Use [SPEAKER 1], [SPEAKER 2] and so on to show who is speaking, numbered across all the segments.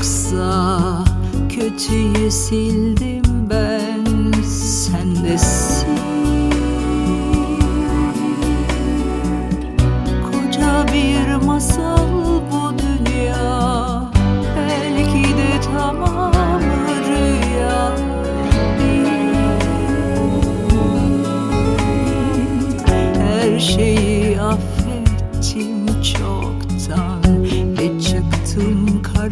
[SPEAKER 1] varsa Kötüyü sildim ben Sen de sil. Koca bir masal bu dünya. Belki de tamamı rüya. Her şeyi affettim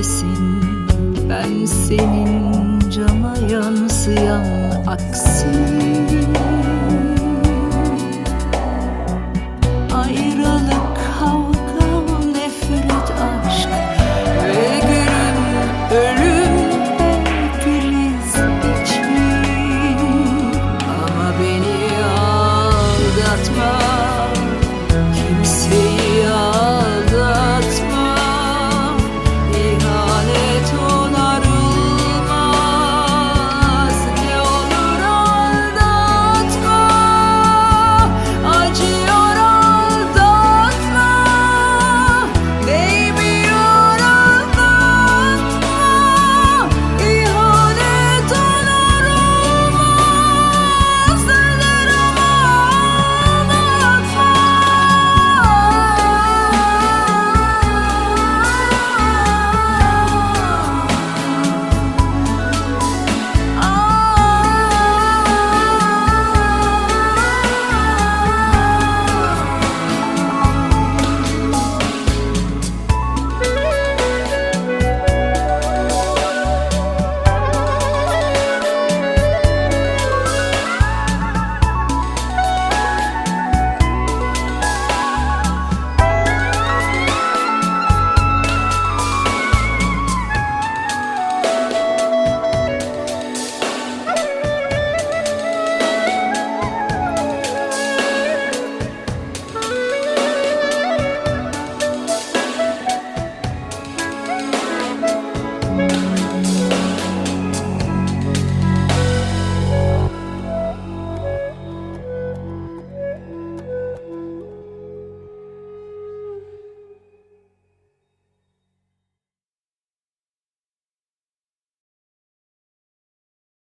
[SPEAKER 1] gibisin Ben senin cama yansıyan aksin